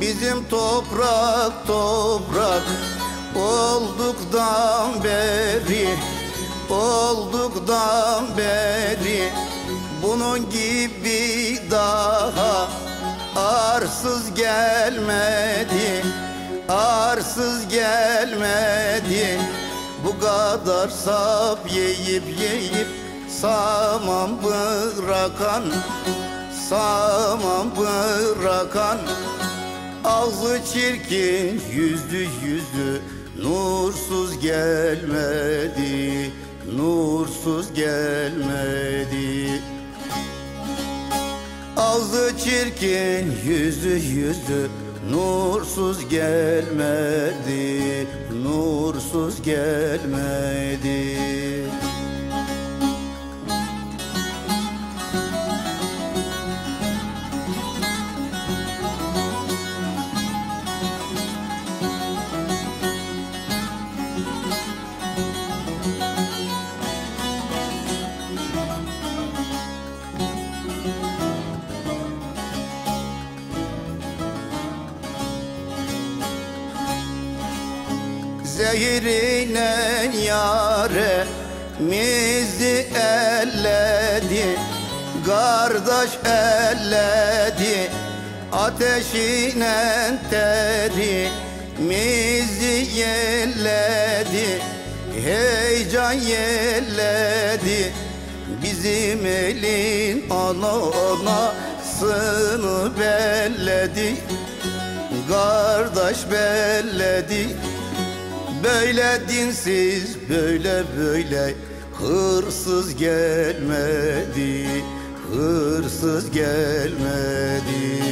Bizim toprak toprak olduktan beri Olduktan beri bunun gibi daha arsız gelmedi Arsız gelmedi. Bu kadar sap yiyip yiyip saman bırakan Saman bırakan Ağzı çirkin yüzlü yüzlü Nursuz gelmedi Nursuz gelmedi. Ağzı çirkin yüzü yüzü Nursuz gelmedi Nursuz gelmedi Zehirine yare mizi elledi Kardeş elledi Ateşine teri mizi yelledi Heyecan yelledi. Bizim elin ana anasını belledi Kardeş belledi Böyle dinsiz böyle böyle hırsız gelmedi Hırsız gelmedi.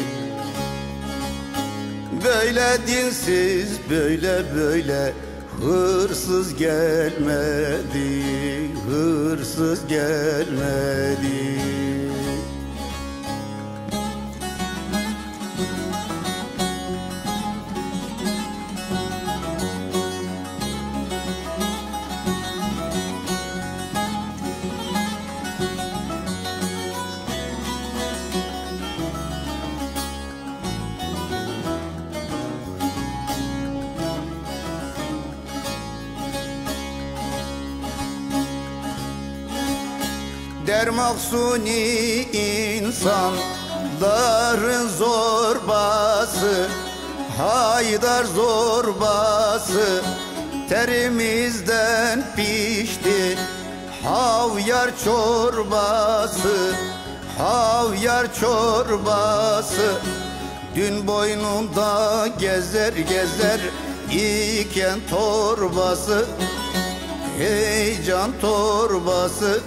Böyle dinsiz böyle böyle hırsız gelmedi Hırsız gelmedi Der maksuni insanların zorbası Haydar zorbası terimizden pişti. Havyar çorbası Havyar çorbası. Dün boynunda gezer gezer iken torbası Heyecan torbası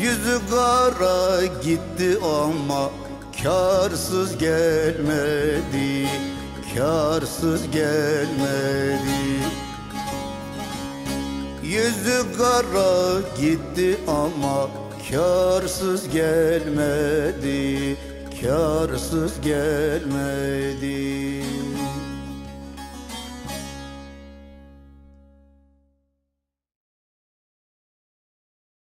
Yüzü kara gitti ama karsız gelmedi Karsız gelmedi. Yüzü kara gitti ama karsız gelmedi Karsız gelmedi